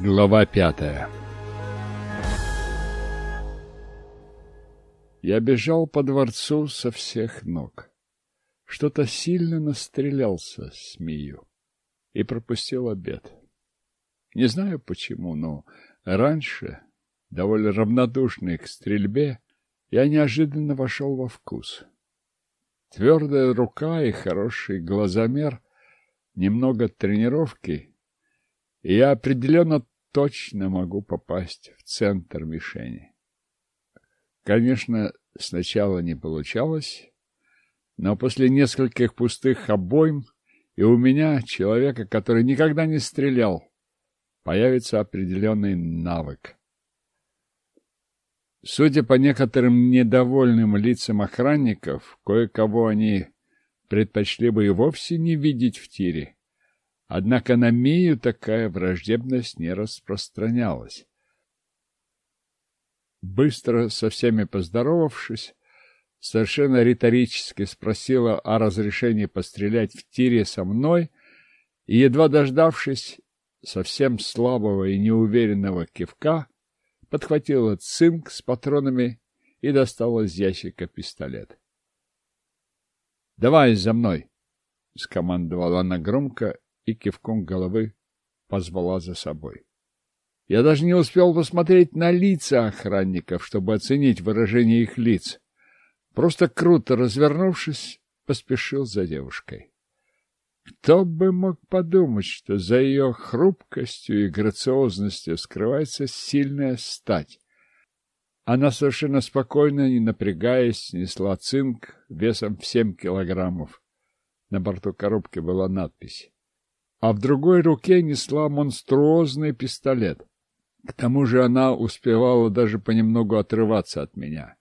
Глава пятая Я бежал по дворцу со всех ног. Что-то сильно настрелялся с Мию и пропустил обед. Не знаю почему, но раньше, довольно равнодушный к стрельбе, я неожиданно вошел во вкус. Твердая рука и хороший глазомер, немного тренировки, я определенно точно могу попасть в центр мишени. Конечно, сначала не получалось, но после нескольких пустых обойм и у меня, человека, который никогда не стрелял, появится определенный навык. Судя по некоторым недовольным лицам охранников, кое-кого они предпочли бы и вовсе не видеть в тире. Однако на Мию такая враждебность не распространялась. Быстро со всеми поздоровавшись, совершенно риторически спросила о разрешении пострелять в тире со мной и, едва дождавшись совсем слабого и неуверенного кивка, подхватила цинк с патронами и достала из ящика пистолет. — Давай за мной! — скомандовала она громко и кивком головы позвала за собой. Я даже не успел посмотреть на лица охранников, чтобы оценить выражение их лиц. Просто круто развернувшись, поспешил за девушкой. Кто бы мог подумать, что за ее хрупкостью и грациозностью скрывается сильная стать. Она совершенно спокойно, не напрягаясь, несла цинк весом в семь килограммов. На борту коробки была надпись а в другой руке несла монструозный пистолет. К тому же она успевала даже понемногу отрываться от меня,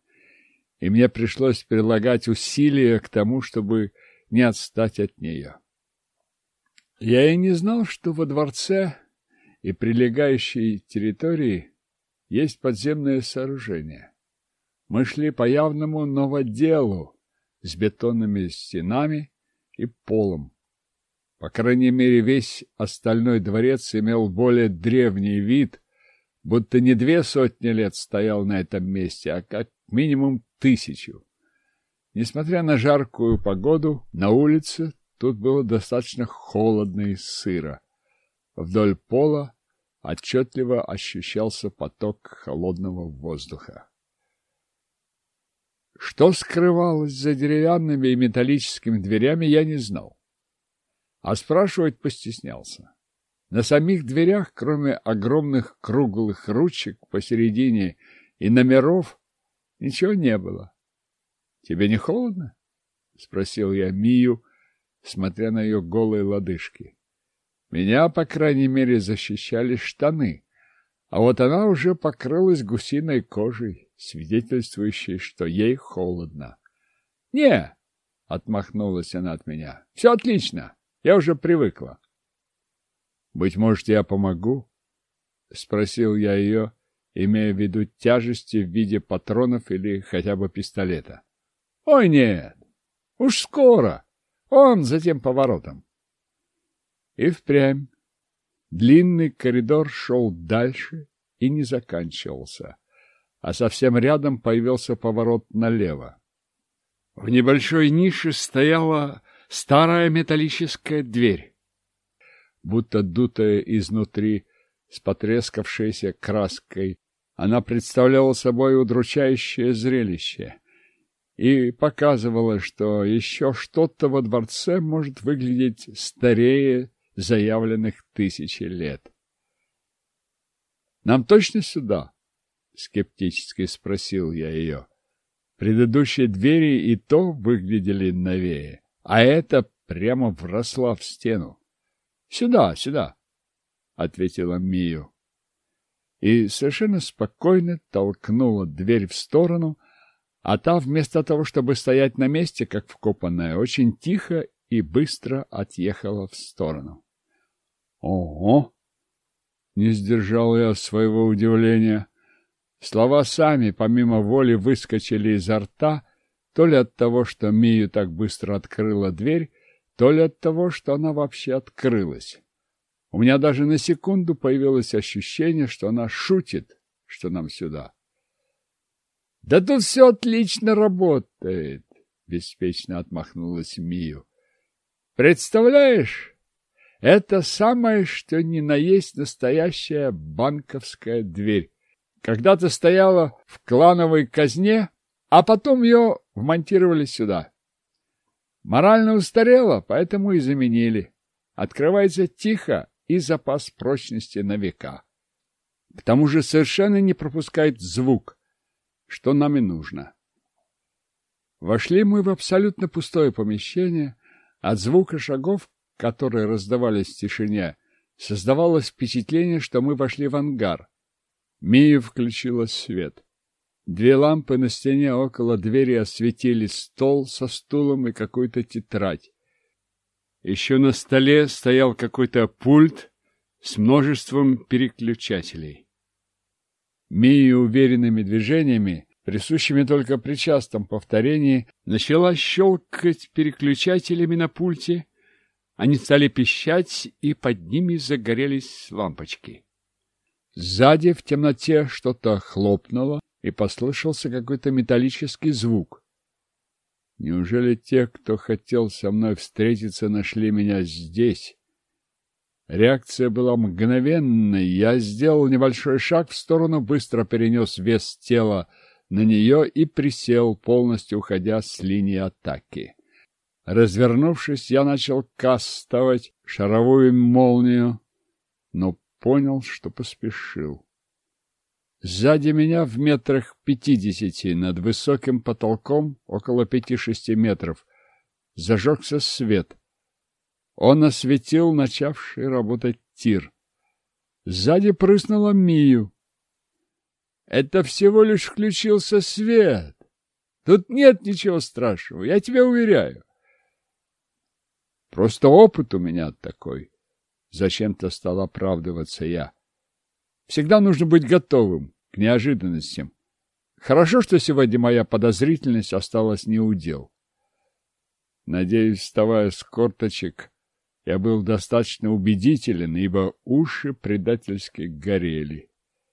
и мне пришлось прилагать усилия к тому, чтобы не отстать от нее. Я и не знал, что во дворце и прилегающей территории есть подземное сооружение. Мы шли по явному новоделу с бетонными стенами и полом. По крайней мере, весь остальной дворец имел более древний вид, будто не две сотни лет стоял на этом месте, а как минимум тысячу. Несмотря на жаркую погоду, на улице тут было достаточно холодно и сыро. Вдоль пола отчетливо ощущался поток холодного воздуха. Что скрывалось за деревянными и металлическими дверями, я не знал а спрашивать постеснялся. На самих дверях, кроме огромных круглых ручек посередине и номеров, ничего не было. — Тебе не холодно? — спросил я Мию, смотря на ее голые лодыжки. Меня, по крайней мере, защищали штаны, а вот она уже покрылась гусиной кожей, свидетельствующей, что ей холодно. — Не, — отмахнулась она от меня, — все отлично. Я уже привыкла. — Быть может, я помогу? — спросил я ее, имея в виду тяжести в виде патронов или хотя бы пистолета. — Ой, нет! Уж скоро! Он за тем поворотом. И впрямь. Длинный коридор шел дальше и не заканчивался, а совсем рядом появился поворот налево. В небольшой нише стояла старая металлическая дверь, будто дутая изнутри с потрескавшейся краской. Она представляла собой удручающее зрелище и показывала, что еще что-то во дворце может выглядеть старее заявленных тысячи лет. «Нам точно сюда?» — скептически спросил я ее. Предыдущие двери и то выглядели новее а эта прямо вросла в стену. — Сюда, сюда, — ответила Мию. И совершенно спокойно толкнула дверь в сторону, а та, вместо того, чтобы стоять на месте, как вкопанная, очень тихо и быстро отъехала в сторону. — Ого! — не сдержал я своего удивления. Слова сами, помимо воли, выскочили изо рта, то ли от того, что Мию так быстро открыла дверь, то ли от того, что она вообще открылась. У меня даже на секунду появилось ощущение, что она шутит, что нам сюда. — Да тут все отлично работает, — беспечно отмахнулась Мию. — Представляешь, это самое, что ни на есть настоящая банковская дверь. Когда-то стояла в клановой казне, а потом ее вмонтировали сюда. Морально устарела, поэтому и заменили. Открывается тихо и запас прочности на века. К тому же совершенно не пропускает звук, что нам и нужно. Вошли мы в абсолютно пустое помещение. От звука шагов, которые раздавались в тишине, создавалось впечатление, что мы вошли в ангар. Мия включила свет. Две лампы на стене около двери осветили стол со стулом и какую-то тетрадь. Еще на столе стоял какой-то пульт с множеством переключателей. Мия уверенными движениями, присущими только при частом повторении, начала щелкать переключателями на пульте. Они стали пищать, и под ними загорелись лампочки. Сзади в темноте что-то хлопнуло, и послышался какой-то металлический звук. Неужели те, кто хотел со мной встретиться, нашли меня здесь? Реакция была мгновенной. Я сделал небольшой шаг в сторону, быстро перенес вес тела на нее и присел, полностью уходя с линии атаки. Развернувшись, я начал кастовать шаровую молнию, но понял, что поспешил. Сзади меня в метрах пятидесяти над высоким потолком, около пяти-шести метров, зажегся свет. Он осветил начавший работать тир. Сзади прыснула Мию. «Это всего лишь включился свет. Тут нет ничего страшного, я тебя уверяю». «Просто опыт у меня такой», — зачем-то стал оправдываться я. «Всегда нужно быть готовым к неожиданностям. Хорошо, что сегодня моя подозрительность осталась неудел. Надеюсь, вставая с корточек, я был достаточно убедителен, ибо уши предательски горели.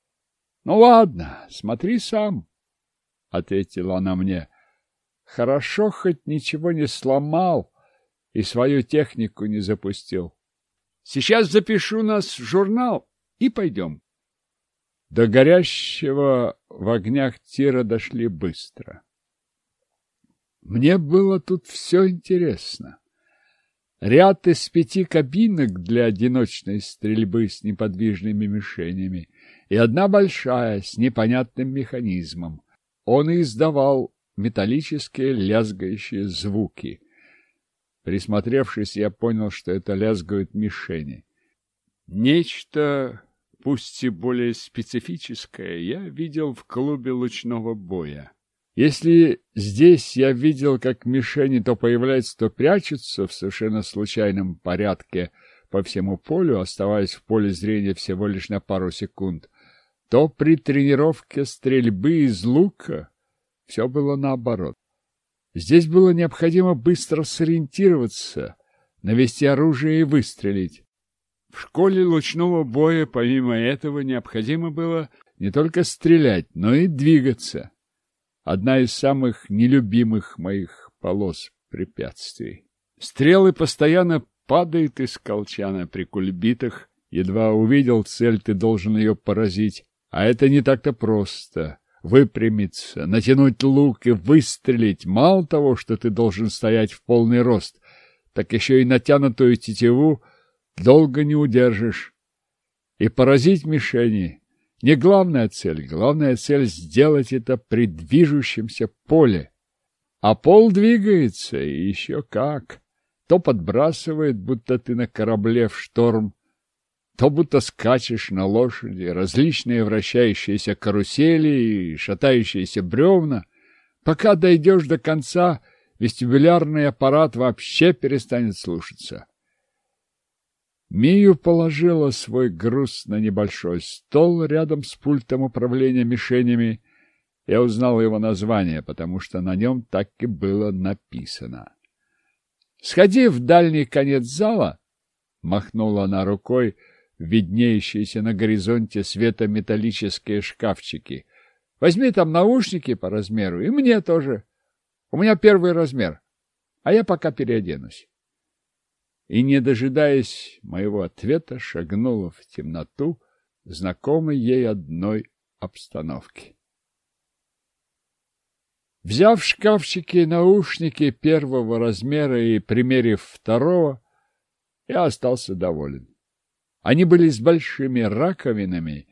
— Ну ладно, смотри сам, — ответила она мне. — Хорошо, хоть ничего не сломал и свою технику не запустил. Сейчас запишу нас в журнал и пойдем. До горящего в огнях тира дошли быстро. Мне было тут все интересно. Ряд из пяти кабинок для одиночной стрельбы с неподвижными мишенями и одна большая с непонятным механизмом. Он издавал металлические лязгающие звуки. Присмотревшись, я понял, что это лязгают мишени. Нечто пусть и более специфическое, я видел в клубе лучного боя. Если здесь я видел, как мишени то появляются, то прячутся в совершенно случайном порядке по всему полю, оставаясь в поле зрения всего лишь на пару секунд, то при тренировке стрельбы из лука все было наоборот. Здесь было необходимо быстро сориентироваться, навести оружие и выстрелить. В школе лучного боя, помимо этого, необходимо было не только стрелять, но и двигаться. Одна из самых нелюбимых моих полос препятствий. Стрелы постоянно падают из колчана при кульбитах. Едва увидел цель, ты должен ее поразить. А это не так-то просто. Выпрямиться, натянуть лук и выстрелить. Мало того, что ты должен стоять в полный рост, так еще и натянутую тетиву — долго не удержишь. И поразить мишени не главная цель, главная цель сделать это при движущемся поле. А пол двигается, и еще как. То подбрасывает, будто ты на корабле в шторм, то будто скачешь на лошади, различные вращающиеся карусели и шатающиеся бревна. Пока дойдешь до конца, вестибулярный аппарат вообще перестанет слушаться. Мию положила свой груз на небольшой стол рядом с пультом управления мишенями. Я узнал его название, потому что на нем так и было написано. «Сходи в дальний конец зала, Махнула она рукой, виднеющиеся на горизонте светометаллические шкафчики. Возьми там наушники по размеру, и мне тоже. У меня первый размер, а я пока переоденусь. И, не дожидаясь моего ответа, шагнула в темноту, знакомой ей одной обстановки. Взяв в шкафчике наушники первого размера и примерив второго, я остался доволен. Они были с большими раковинами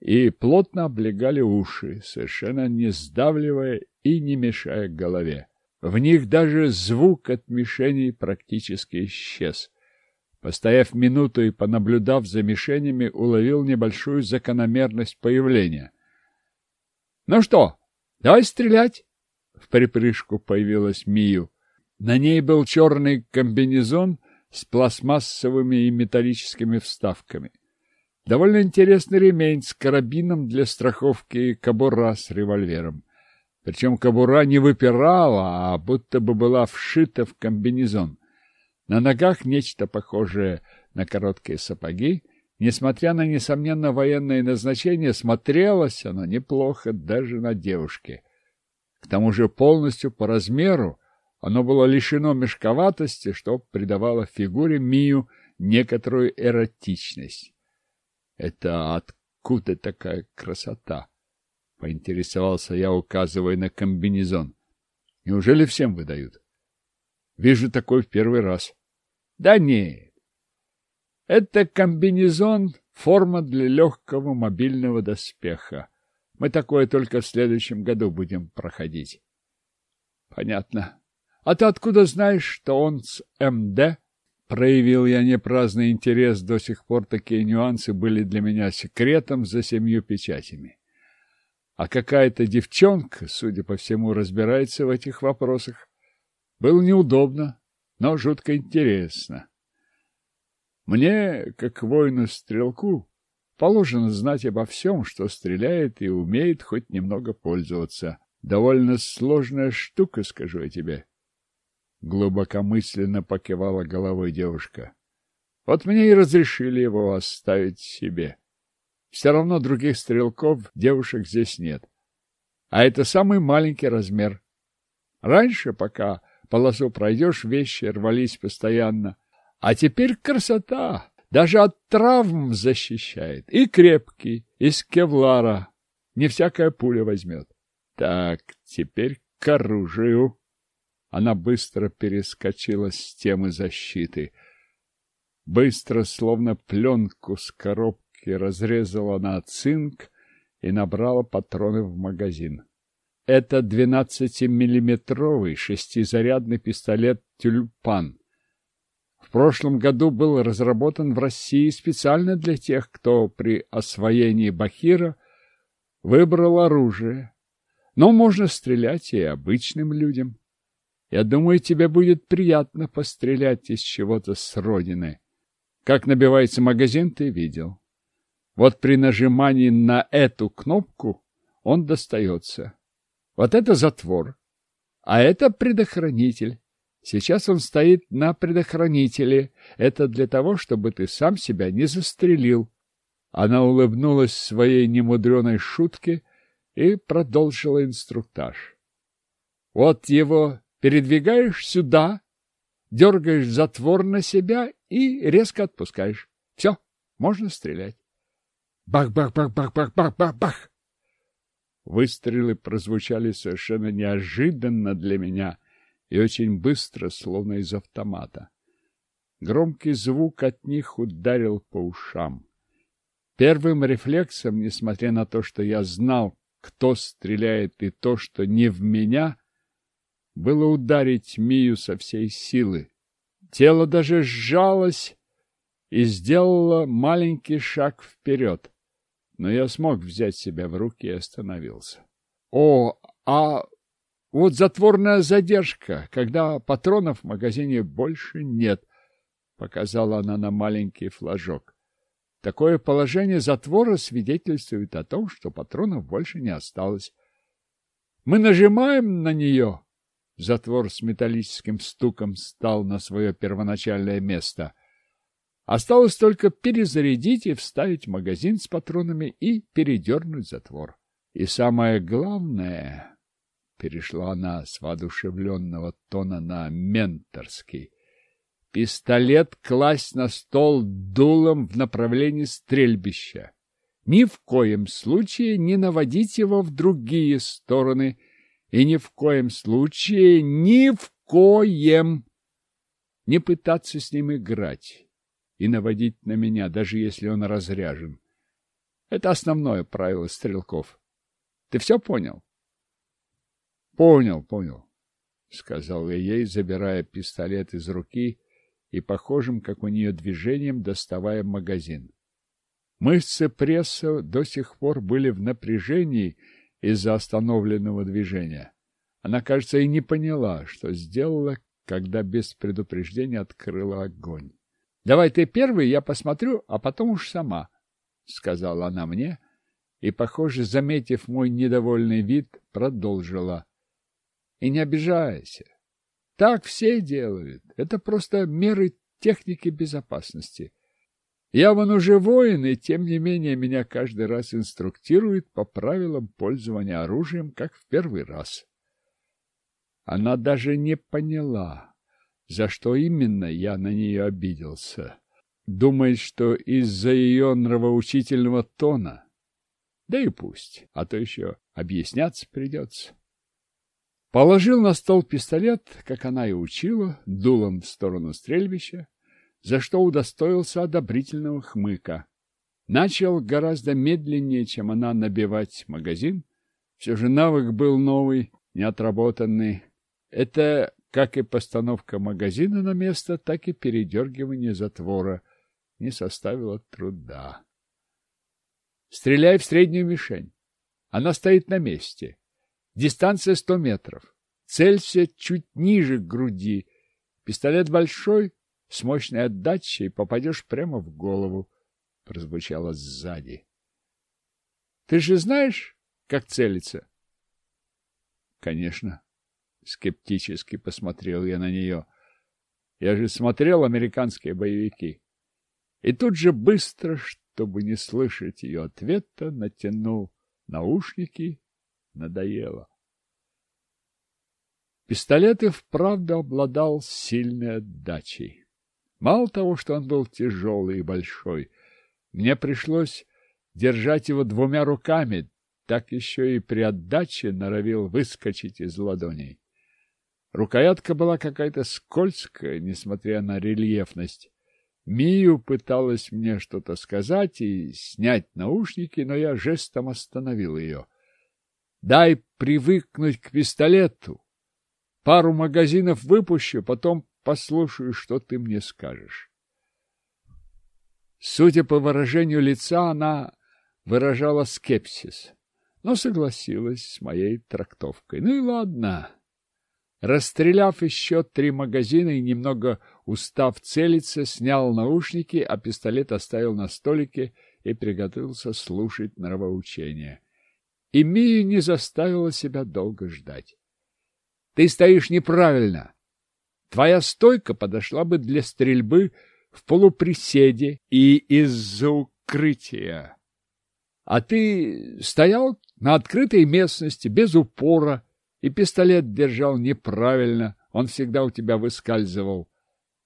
и плотно облегали уши, совершенно не сдавливая и не мешая голове. В них даже звук от мишеней практически исчез. Постояв минуту и понаблюдав за мишенями, уловил небольшую закономерность появления. — Ну что, давай стрелять! В припрыжку появилась Мию. На ней был черный комбинезон с пластмассовыми и металлическими вставками. Довольно интересный ремень с карабином для страховки и кобура с револьвером. Причем кобура не выпирала, а будто бы была вшита в комбинезон. На ногах нечто похожее на короткие сапоги. Несмотря на, несомненно, военное назначение, смотрелось оно неплохо даже на девушке. К тому же полностью по размеру оно было лишено мешковатости, что придавало фигуре Мию некоторую эротичность. Это откуда такая красота? Поинтересовался я, указывая на комбинезон. Неужели всем выдают? Вижу такой в первый раз. Да нет. Это комбинезон — форма для легкого мобильного доспеха. Мы такое только в следующем году будем проходить. Понятно. А ты откуда знаешь, что он с МД? Проявил я непраздный интерес, до сих пор такие нюансы были для меня секретом за семью печатями. А какая-то девчонка, судя по всему, разбирается в этих вопросах. Было неудобно, но жутко интересно. Мне, как воину-стрелку, положено знать обо всем, что стреляет и умеет хоть немного пользоваться. Довольно сложная штука, скажу я тебе. Глубокомысленно покивала головой девушка. Вот мне и разрешили его оставить себе. Все равно других стрелков, девушек здесь нет. А это самый маленький размер. Раньше, пока полосу пройдешь, вещи рвались постоянно. А теперь красота! Даже от травм защищает. И крепкий, из кевлара. Не всякая пуля возьмет. Так, теперь к оружию. Она быстро перескочила с темы защиты. Быстро, словно пленку с коробки, разрезала на цинк и набрала патроны в магазин. Это двенадцатимиллиметровый шестизарядный пистолет «Тюльпан». В прошлом году был разработан в России специально для тех, кто при освоении Бахира выбрал оружие. Но можно стрелять и обычным людям. Я думаю, тебе будет приятно пострелять из чего-то с родины. Как набивается магазин, ты видел. Вот при нажимании на эту кнопку он достается. Вот это затвор, а это предохранитель. Сейчас он стоит на предохранителе. Это для того, чтобы ты сам себя не застрелил. Она улыбнулась своей немудреной шутке и продолжила инструктаж. Вот его передвигаешь сюда, дергаешь затвор на себя и резко отпускаешь. Все, можно стрелять. Бах-бах-бах-бах-бах-бах-бах-бах! Выстрелы прозвучали совершенно неожиданно для меня и очень быстро, словно из автомата. Громкий звук от них ударил по ушам. Первым рефлексом, несмотря на то, что я знал, кто стреляет и то, что не в меня, было ударить Мию со всей силы. Тело даже сжалось и сделало маленький шаг вперед. Но я смог взять себя в руки и остановился. О, а вот затворная задержка, когда патронов в магазине больше нет, показала она на маленький флажок. Такое положение затвора свидетельствует о том, что патронов больше не осталось. Мы нажимаем на нее, Затвор с металлическим стуком стал на свое первоначальное место. Осталось только перезарядить и вставить магазин с патронами и передернуть затвор. И самое главное, перешла она с воодушевленного тона на менторский, пистолет класть на стол дулом в направлении стрельбища. Ни в коем случае не наводить его в другие стороны и ни в коем случае, ни в коем не пытаться с ним играть и наводить на меня, даже если он разряжен. Это основное правило стрелков. Ты все понял? Понял, понял, сказал я ей, забирая пистолет из руки и похожим, как у нее движением, доставая магазин. Мышцы пресса до сих пор были в напряжении из-за остановленного движения. Она, кажется, и не поняла, что сделала, когда без предупреждения открыла огонь. — Давай ты первый, я посмотрю, а потом уж сама, — сказала она мне, и, похоже, заметив мой недовольный вид, продолжила. — И не обижайся. Так все делают. Это просто меры техники безопасности. Я вон уже воин, и тем не менее меня каждый раз инструктируют по правилам пользования оружием, как в первый раз. Она даже не поняла, за что именно я на нее обиделся. Думает, что из-за ее нравоучительного тона. Да и пусть, а то еще объясняться придется. Положил на стол пистолет, как она и учила, дулом в сторону стрельбища, за что удостоился одобрительного хмыка. Начал гораздо медленнее, чем она, набивать магазин. Все же навык был новый, неотработанный. Это как и постановка магазина на место, так и передергивание затвора не составило труда. Стреляй в среднюю мишень. Она стоит на месте. Дистанция сто метров. Целься чуть ниже груди. Пистолет большой, с мощной отдачей, попадешь прямо в голову. Прозвучало сзади. Ты же знаешь, как целиться? Конечно. Скептически посмотрел я на нее. Я же смотрел американские боевики. И тут же быстро, чтобы не слышать ее ответа, натянул наушники надоело. Пистолет и вправду обладал сильной отдачей. Мало того, что он был тяжелый и большой, мне пришлось держать его двумя руками, так еще и при отдаче норовил выскочить из ладоней. Рукоятка была какая-то скользкая, несмотря на рельефность. Мию пыталась мне что-то сказать и снять наушники, но я жестом остановил ее — Дай привыкнуть к пистолету. Пару магазинов выпущу, потом послушаю, что ты мне скажешь. Судя по выражению лица, она выражала скепсис, но согласилась с моей трактовкой. Ну и ладно. Расстреляв еще три магазина и немного устав целиться, снял наушники, а пистолет оставил на столике и приготовился слушать нравоучение и Мия не заставила себя долго ждать. — Ты стоишь неправильно. Твоя стойка подошла бы для стрельбы в полуприседе и из-за укрытия. А ты стоял на открытой местности, без упора, и пистолет держал неправильно, он всегда у тебя выскальзывал.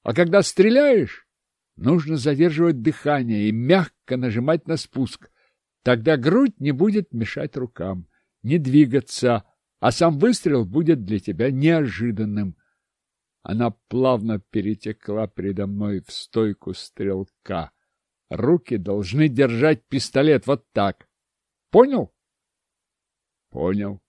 А когда стреляешь, нужно задерживать дыхание и мягко нажимать на спуск. Тогда грудь не будет мешать рукам, не двигаться, а сам выстрел будет для тебя неожиданным. Она плавно перетекла передо мной в стойку стрелка. Руки должны держать пистолет вот так. Понял? Понял,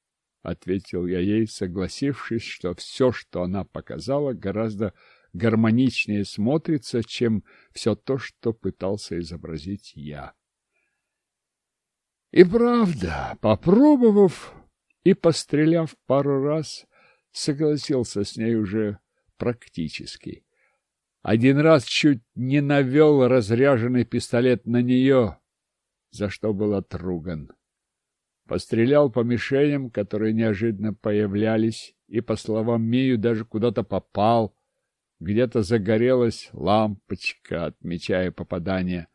ответил я ей, согласившись, что все, что она показала, гораздо гармоничнее смотрится, чем все то, что пытался изобразить я. И правда, попробовав и постреляв пару раз, согласился с ней уже практически. Один раз чуть не навел разряженный пистолет на нее, за что был отруган. Пострелял по мишеням, которые неожиданно появлялись, и, по словам Мию, даже куда-то попал. Где-то загорелась лампочка, отмечая попадание,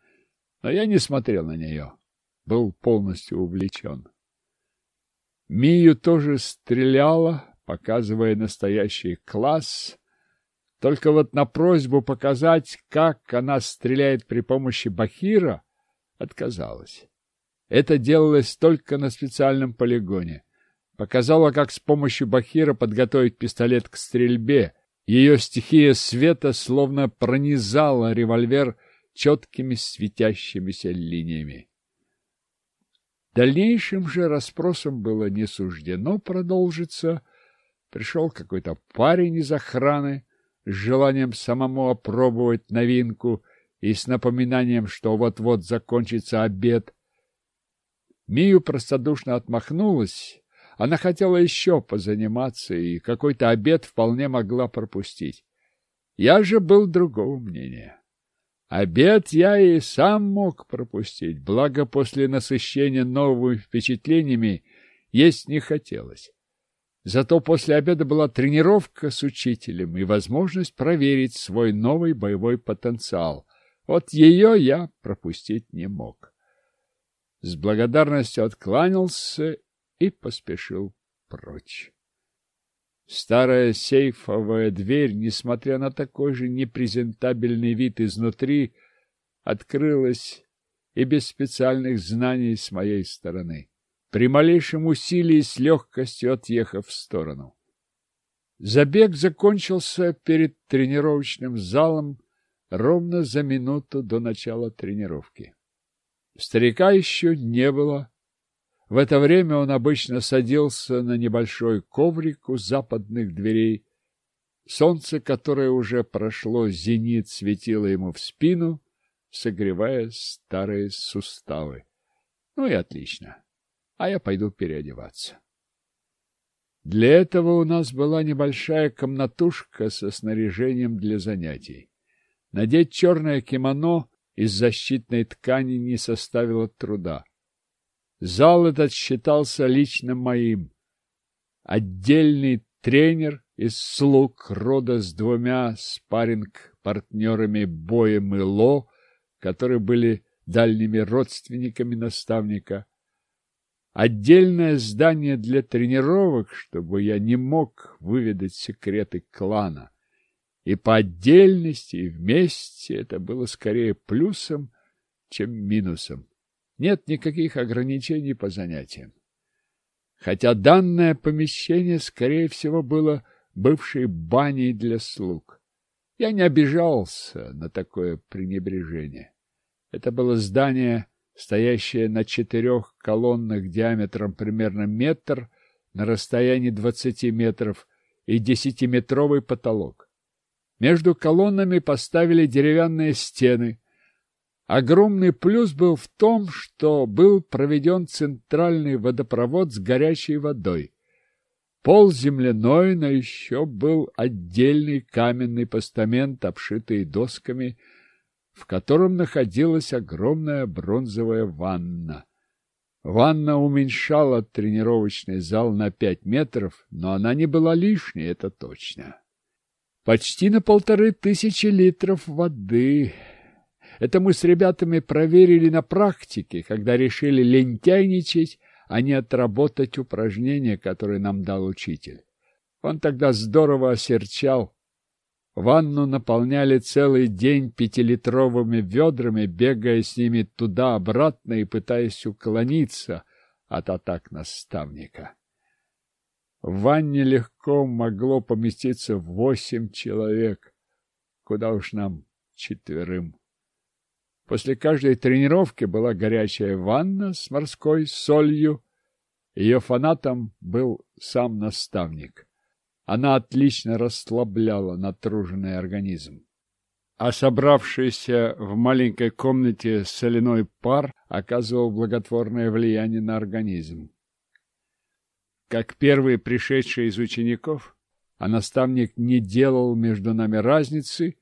но я не смотрел на нее, был полностью увлечен. Мию тоже стреляла, показывая настоящий класс, только вот на просьбу показать, как она стреляет при помощи бахира, отказалась. Это делалось только на специальном полигоне. Показала, как с помощью бахира подготовить пистолет к стрельбе. Ее стихия света словно пронизала револьвер четкими светящимися линиями. Дальнейшим же расспросом было не суждено продолжиться. Пришел какой-то парень из охраны с желанием самому опробовать новинку и с напоминанием, что вот-вот закончится обед. Мию простодушно отмахнулась. Она хотела еще позаниматься, и какой-то обед вполне могла пропустить. Я же был другого мнения. Обед я и сам мог пропустить, благо после насыщения новыми впечатлениями есть не хотелось. Зато после обеда была тренировка с учителем и возможность проверить свой новый боевой потенциал. Вот ее я пропустить не мог. С благодарностью откланялся и поспешил прочь. Старая сейфовая дверь, несмотря на такой же непрезентабельный вид изнутри, открылась и без специальных знаний с моей стороны, при малейшем усилии с легкостью отъехав в сторону. Забег закончился перед тренировочным залом ровно за минуту до начала тренировки. Старика еще не было. В это время он обычно садился на небольшой коврик у западных дверей. Солнце, которое уже прошло зенит, светило ему в спину, согревая старые суставы. Ну и отлично. А я пойду переодеваться. Для этого у нас была небольшая комнатушка со снаряжением для занятий. Надеть черное кимоно из защитной ткани не составило труда. Зал этот считался лично моим. Отдельный тренер из слуг рода с двумя спарринг-партнерами Боем и Ло, которые были дальними родственниками наставника. Отдельное здание для тренировок, чтобы я не мог выведать секреты клана. И по отдельности, и вместе это было скорее плюсом, чем минусом. Нет никаких ограничений по занятиям. Хотя данное помещение, скорее всего, было бывшей баней для слуг. Я не обижался на такое пренебрежение. Это было здание, стоящее на четырех колоннах диаметром примерно метр, на расстоянии двадцати метров и десятиметровый потолок. Между колоннами поставили деревянные стены. Огромный плюс был в том, что был проведен центральный водопровод с горячей водой. Пол земляной, но еще был отдельный каменный постамент, обшитый досками, в котором находилась огромная бронзовая ванна. Ванна уменьшала тренировочный зал на пять метров, но она не была лишней, это точно почти на полторы тысячи литров воды. Это мы с ребятами проверили на практике, когда решили лентяйничать, а не отработать упражнения, которые нам дал учитель. Он тогда здорово осерчал. Ванну наполняли целый день пятилитровыми ведрами, бегая с ними туда-обратно и пытаясь уклониться от атак наставника. В ванне легко могло поместиться восемь человек. Куда уж нам четверым. После каждой тренировки была горячая ванна с морской солью. Ее фанатом был сам наставник. Она отлично расслабляла натруженный организм. А собравшийся в маленькой комнате соляной пар оказывал благотворное влияние на организм. Как первый пришедший из учеников, а наставник не делал между нами разницы,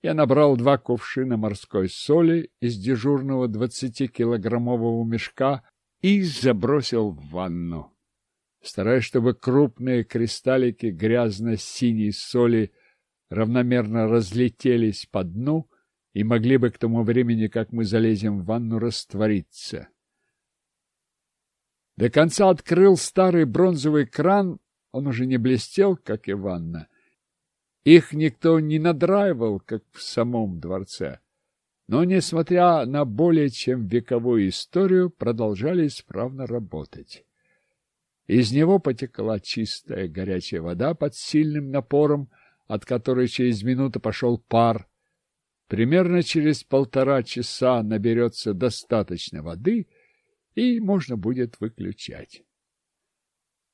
я набрал два кувшина морской соли из дежурного двадцатикилограммового мешка и забросил в ванну. Стараясь, чтобы крупные кристаллики грязно-синей соли равномерно разлетелись по дну и могли бы к тому времени, как мы залезем в ванну, раствориться. До конца открыл старый бронзовый кран, он уже не блестел, как и ванна. Их никто не надраивал, как в самом дворце. Но, несмотря на более чем вековую историю, продолжали исправно работать. Из него потекла чистая горячая вода под сильным напором, от которой через минуту пошел пар. Примерно через полтора часа наберется достаточно воды, и можно будет выключать.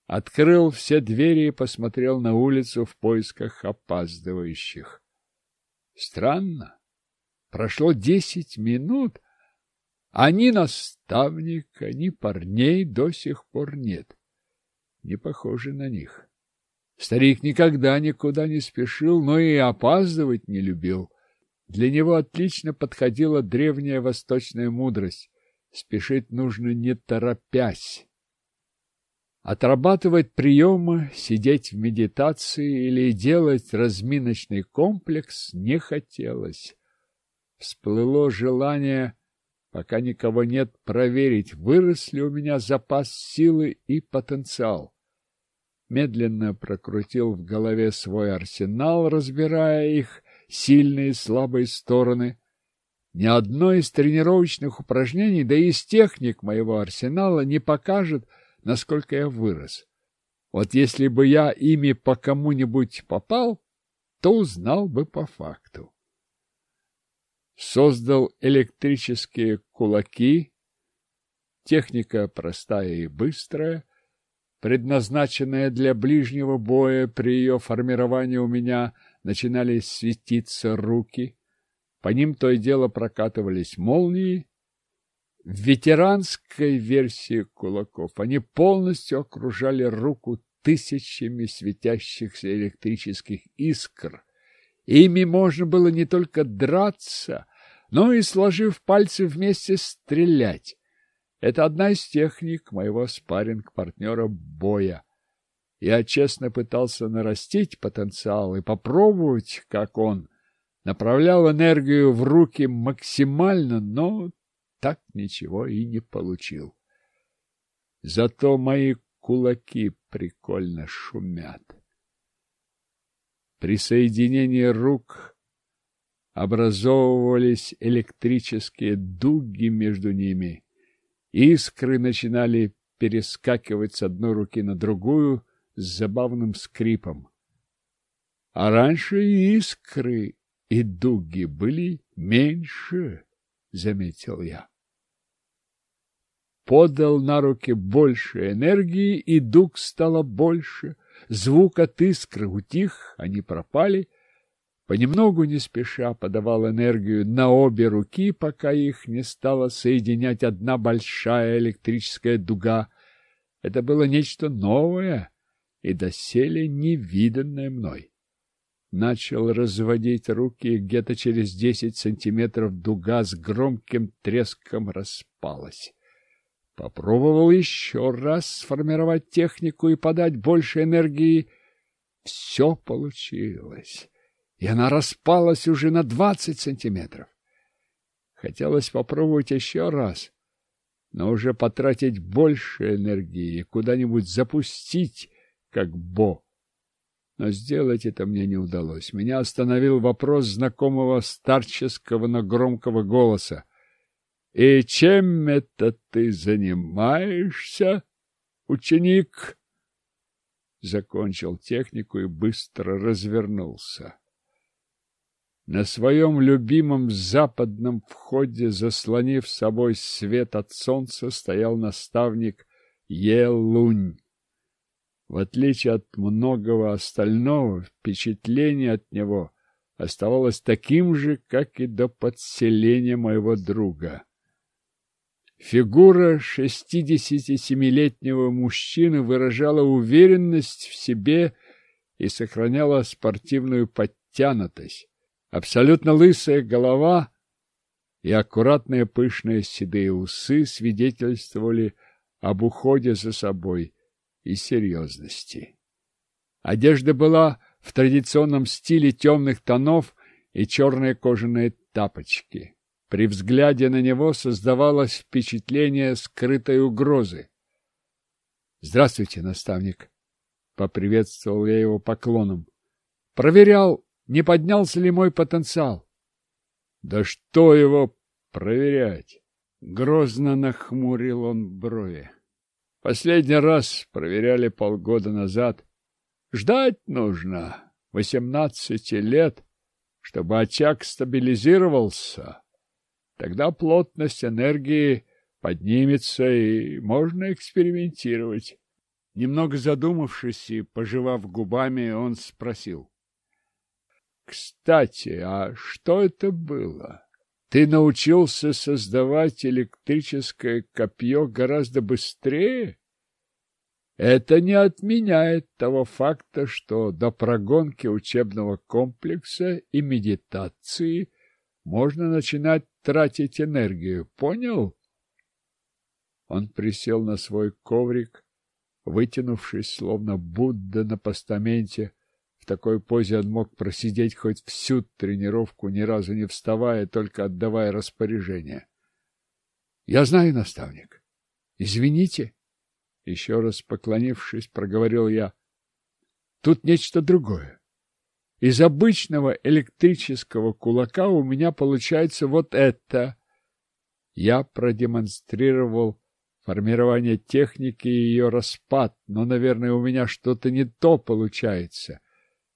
Открыл все двери и посмотрел на улицу в поисках опаздывающих. Странно. Прошло десять минут, а ни наставника, ни парней до сих пор нет. Не похоже на них. Старик никогда никуда не спешил, но и опаздывать не любил. Для него отлично подходила древняя восточная мудрость. Спешить нужно не торопясь. Отрабатывать приемы, сидеть в медитации или делать разминочный комплекс не хотелось. Всплыло желание, пока никого нет, проверить, вырос ли у меня запас силы и потенциал. Медленно прокрутил в голове свой арсенал, разбирая их сильные и слабые стороны. Ни одно из тренировочных упражнений, да и из техник моего арсенала не покажет, насколько я вырос. Вот если бы я ими по кому-нибудь попал, то узнал бы по факту. Создал электрические кулаки. Техника простая и быстрая, предназначенная для ближнего боя. При ее формировании у меня начинали светиться руки. По ним то и дело прокатывались молнии, в ветеранской версии кулаков они полностью окружали руку тысячами светящихся электрических искр. Ими можно было не только драться, но и, сложив пальцы вместе, стрелять. Это одна из техник моего спарринг-партнера боя. Я честно пытался нарастить потенциал и попробовать, как он. Направлял энергию в руки максимально, но так ничего и не получил. Зато мои кулаки прикольно шумят. При соединении рук образовывались электрические дуги между ними. Искры начинали перескакивать с одной руки на другую с забавным скрипом. А раньше искры и дуги были меньше, — заметил я подал на руки больше энергии, и дуг стало больше. Звук от искры утих, они пропали. Понемногу, не спеша, подавал энергию на обе руки, пока их не стала соединять одна большая электрическая дуга. Это было нечто новое и доселе невиданное мной. Начал разводить руки, где-то через десять сантиметров дуга с громким треском распалась. Попробовал еще раз сформировать технику и подать больше энергии. Все получилось, и она распалась уже на двадцать сантиметров. Хотелось попробовать еще раз, но уже потратить больше энергии и куда-нибудь запустить, как Бо. Но сделать это мне не удалось. Меня остановил вопрос знакомого старческого, но громкого голоса. И чем это ты занимаешься, ученик? Закончил технику и быстро развернулся. На своем любимом западном входе, заслонив собой свет от солнца, стоял наставник Елунь. В отличие от многого остального, впечатление от него оставалось таким же, как и до подселения моего друга. Фигура шестидесятисемилетнего мужчины выражала уверенность в себе и сохраняла спортивную подтянутость. Абсолютно лысая голова и аккуратные пышные седые усы свидетельствовали об уходе за собой и серьезности. Одежда была в традиционном стиле темных тонов и черные кожаные тапочки. При взгляде на него создавалось впечатление скрытой угрозы. «Здравствуйте, наставник!» — поприветствовал я его поклоном. «Проверял, не поднялся ли мой потенциал». «Да что его проверять?» — грозно нахмурил он брови. «Последний раз проверяли полгода назад. Ждать нужно восемнадцати лет, чтобы очаг стабилизировался. Тогда плотность энергии поднимется, и можно экспериментировать. Немного задумавшись и пожевав губами, он спросил. — Кстати, а что это было? Ты научился создавать электрическое копье гораздо быстрее? Это не отменяет того факта, что до прогонки учебного комплекса и медитации можно начинать тратить энергию. Понял? Он присел на свой коврик, вытянувшись, словно Будда на постаменте. В такой позе он мог просидеть хоть всю тренировку, ни разу не вставая, только отдавая распоряжение. — Я знаю, наставник. Извините. Еще раз поклонившись, проговорил я. Тут нечто другое. Из обычного электрического кулака у меня получается вот это. Я продемонстрировал формирование техники и ее распад, но, наверное, у меня что-то не то получается.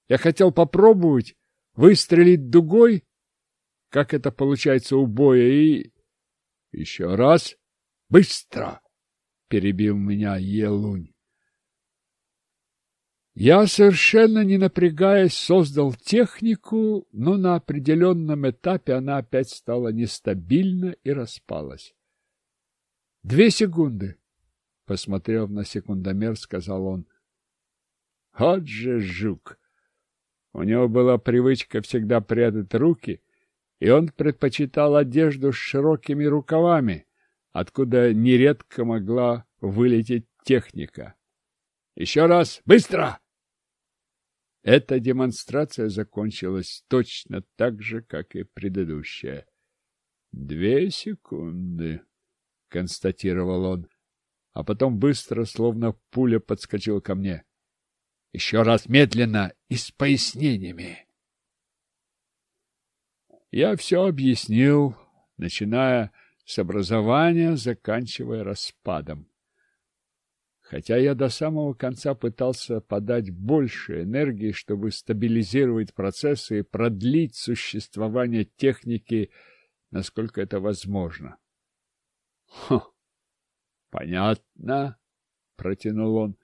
Я хотел попробовать выстрелить дугой, как это получается у боя, и... Еще раз. Быстро! — перебил меня Елунь. Я, совершенно не напрягаясь, создал технику, но на определенном этапе она опять стала нестабильна и распалась. Две секунды, посмотрев на секундомер, сказал он. Вот же жук! У него была привычка всегда прятать руки, и он предпочитал одежду с широкими рукавами, откуда нередко могла вылететь техника. Еще раз, быстро! Эта демонстрация закончилась точно так же, как и предыдущая. Две секунды констатировал он, а потом быстро, словно пуля, подскочил ко мне. Еще раз медленно и с пояснениями. Я все объяснил, начиная с образования, заканчивая распадом. Хотя я до самого конца пытался подать больше энергии, чтобы стабилизировать процессы и продлить существование техники, насколько это возможно. Хм, понятно, протянул он.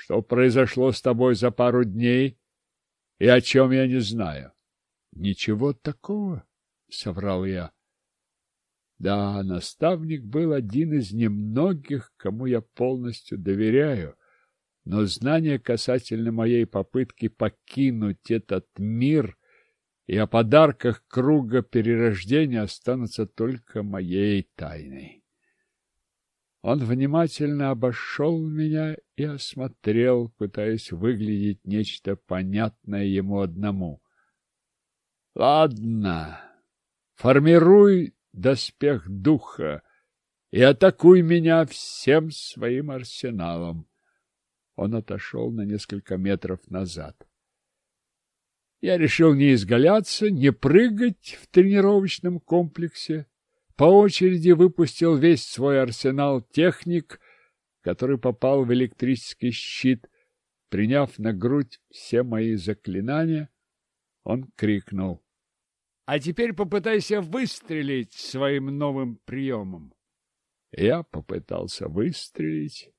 Что произошло с тобой за пару дней и о чем я не знаю? Ничего такого, соврал я. Да, наставник был один из немногих, кому я полностью доверяю, но знания касательно моей попытки покинуть этот мир и о подарках круга перерождения останутся только моей тайной. Он внимательно обошел меня и осмотрел, пытаясь выглядеть нечто понятное ему одному. — Ладно, формируй доспех духа и атакуй меня всем своим арсеналом. Он отошел на несколько метров назад. Я решил не изгаляться, не прыгать в тренировочном комплексе, по очереди выпустил весь свой арсенал техник, который попал в электрический щит. Приняв на грудь все мои заклинания, он крикнул. — А теперь попытайся выстрелить своим новым приемом. Я попытался выстрелить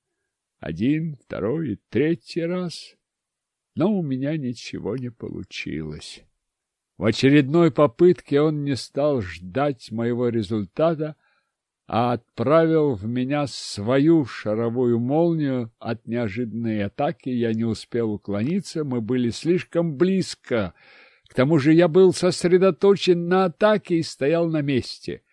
один, второй и третий раз, но у меня ничего не получилось. В очередной попытке он не стал ждать моего результата, а отправил в меня свою шаровую молнию. От неожиданной атаки я не успел уклониться, мы были слишком близко. К тому же я был сосредоточен на атаке и стоял на месте.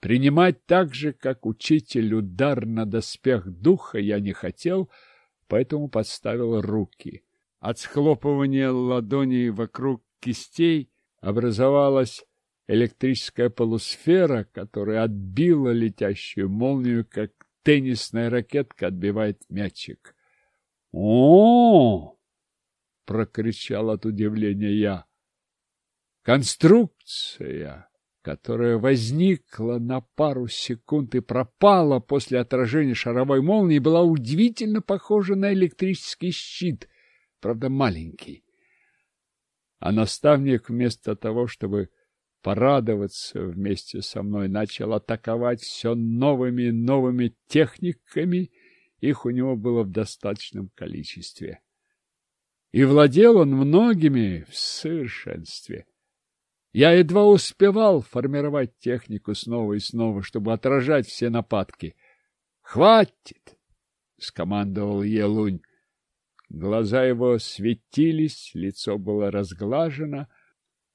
Принимать так же, как учитель, удар на доспех духа я не хотел, поэтому подставил руки. От схлопывания ладоней вокруг кистей образовалась электрическая полусфера, которая отбила летящую молнию, как теннисная ракетка отбивает мячик. О! прокричал от удивления я. Конструкция, которая возникла на пару секунд и пропала после отражения шаровой молнии, была удивительно похожа на электрический щит, правда маленький. А наставник вместо того, чтобы порадоваться вместе со мной, начал атаковать все новыми и новыми техниками, их у него было в достаточном количестве. И владел он многими в совершенстве. Я едва успевал формировать технику снова и снова, чтобы отражать все нападки. «Хватит!» — скомандовал Елунь. Глаза его светились, лицо было разглажено —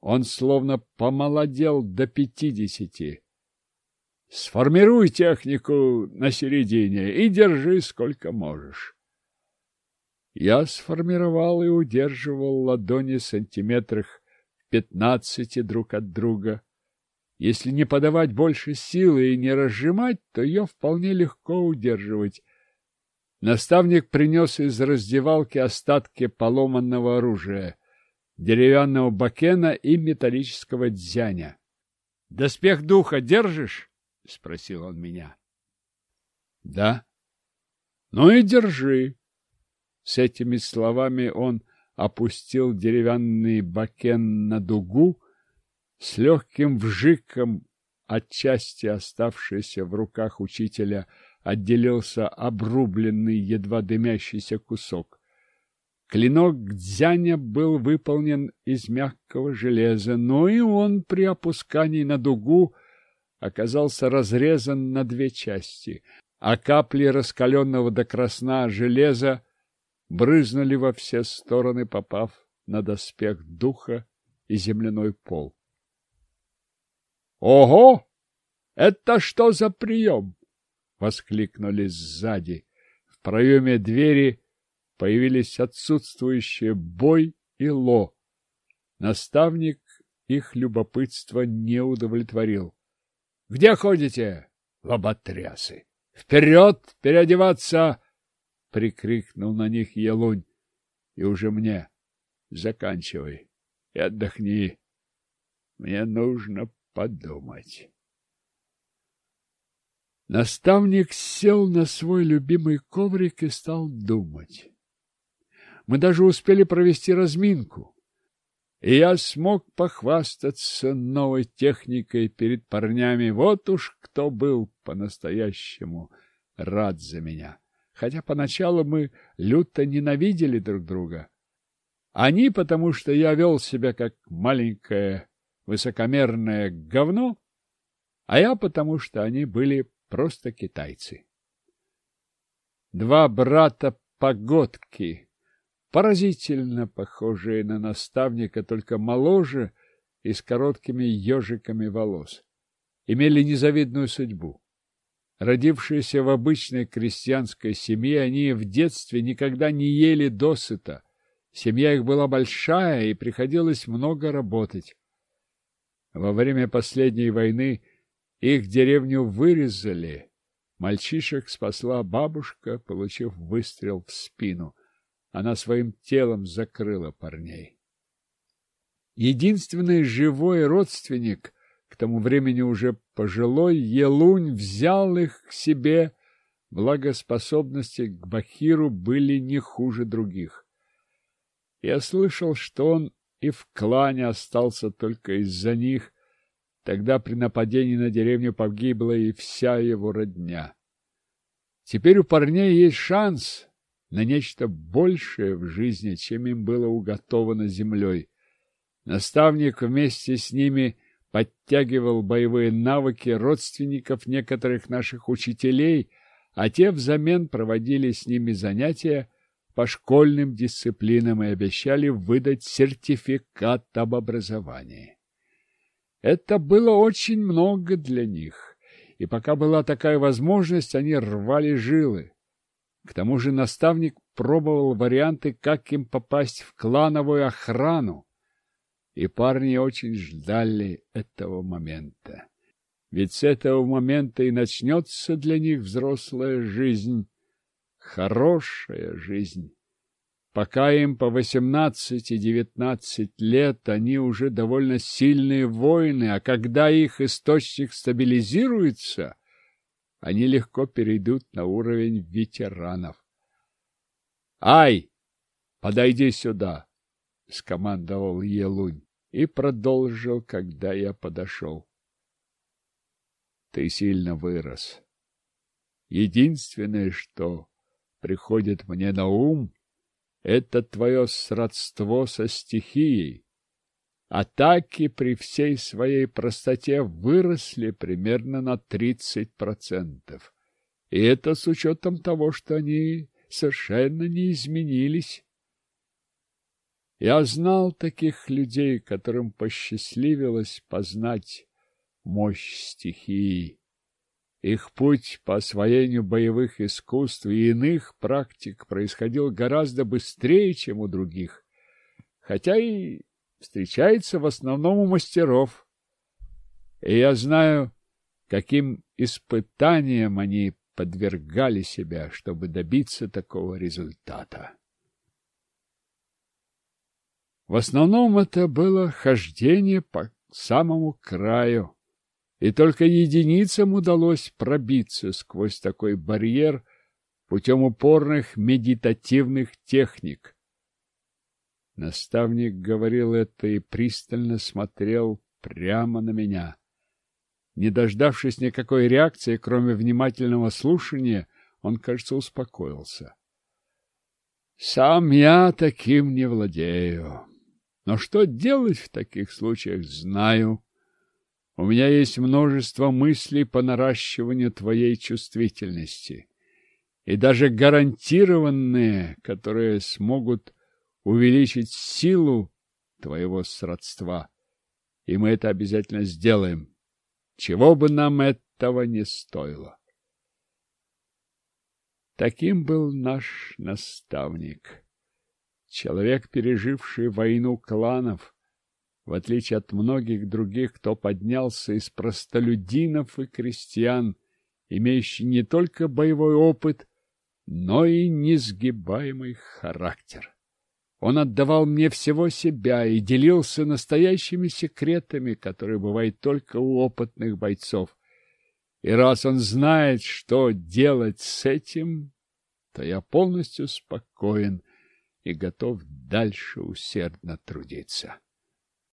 он словно помолодел до пятидесяти. Сформируй технику на середине и держи сколько можешь. Я сформировал и удерживал ладони сантиметрах пятнадцати друг от друга. Если не подавать больше силы и не разжимать, то ее вполне легко удерживать. Наставник принес из раздевалки остатки поломанного оружия деревянного бакена и металлического дзяня. — Доспех духа держишь? — спросил он меня. — Да. — Ну и держи. С этими словами он опустил деревянный бакен на дугу, с легким вжиком, отчасти оставшийся в руках учителя, отделился обрубленный, едва дымящийся кусок. Клинок дзяня был выполнен из мягкого железа, но и он при опускании на дугу оказался разрезан на две части, а капли раскаленного до красна железа брызнули во все стороны, попав на доспех духа и земляной пол. «Ого! Это что за прием?» — воскликнули сзади. В проеме двери появились отсутствующие Бой и Ло. Наставник их любопытство не удовлетворил. — Где ходите, лоботрясы? Вперед переодеваться! — прикрикнул на них Елунь. — И уже мне. Заканчивай и отдохни. Мне нужно подумать. Наставник сел на свой любимый коврик и стал думать. Мы даже успели провести разминку. И я смог похвастаться новой техникой перед парнями. Вот уж кто был по-настоящему рад за меня. Хотя поначалу мы люто ненавидели друг друга. Они, потому что я вел себя как маленькое высокомерное говно, а я потому что они были просто китайцы. Два брата-погодки поразительно похожие на наставника, только моложе и с короткими ежиками волос. Имели незавидную судьбу. Родившиеся в обычной крестьянской семье, они в детстве никогда не ели досыта. Семья их была большая, и приходилось много работать. Во время последней войны их деревню вырезали. Мальчишек спасла бабушка, получив выстрел в спину. Она своим телом закрыла парней. Единственный живой родственник, к тому времени уже пожилой, Елунь взял их к себе, благоспособности к Бахиру были не хуже других. Я слышал, что он и в клане остался только из-за них, Тогда при нападении на деревню погибла и вся его родня. Теперь у парней есть шанс на нечто большее в жизни, чем им было уготовано землей. Наставник вместе с ними подтягивал боевые навыки родственников некоторых наших учителей, а те взамен проводили с ними занятия по школьным дисциплинам и обещали выдать сертификат об образовании. Это было очень много для них, и пока была такая возможность, они рвали жилы. К тому же наставник пробовал варианты, как им попасть в клановую охрану. И парни очень ждали этого момента. Ведь с этого момента и начнется для них взрослая жизнь, хорошая жизнь. Пока им по восемнадцать и девятнадцать лет, они уже довольно сильные воины, а когда их источник стабилизируется, они легко перейдут на уровень ветеранов. «Ай, подойди сюда!» — скомандовал Елунь и продолжил, когда я подошел. «Ты сильно вырос. Единственное, что приходит мне на ум, это твое сродство со стихией. Атаки при всей своей простоте выросли примерно на 30%. И это с учетом того, что они совершенно не изменились. Я знал таких людей, которым посчастливилось познать мощь стихии. Их путь по освоению боевых искусств и иных практик происходил гораздо быстрее, чем у других, хотя и встречается в основном у мастеров. И я знаю, каким испытаниям они подвергали себя, чтобы добиться такого результата. В основном это было хождение по самому краю, и только единицам удалось пробиться сквозь такой барьер путем упорных медитативных техник. Наставник говорил это и пристально смотрел прямо на меня. Не дождавшись никакой реакции, кроме внимательного слушания, он, кажется, успокоился. Сам я таким не владею. Но что делать в таких случаях, знаю. У меня есть множество мыслей по наращиванию твоей чувствительности. И даже гарантированные, которые смогут увеличить силу твоего сродства. И мы это обязательно сделаем, чего бы нам этого не стоило. Таким был наш наставник. Человек, переживший войну кланов, в отличие от многих других, кто поднялся из простолюдинов и крестьян, имеющий не только боевой опыт, но и несгибаемый характер. Он отдавал мне всего себя и делился настоящими секретами, которые бывают только у опытных бойцов. И раз он знает, что делать с этим, то я полностью спокоен и готов дальше усердно трудиться.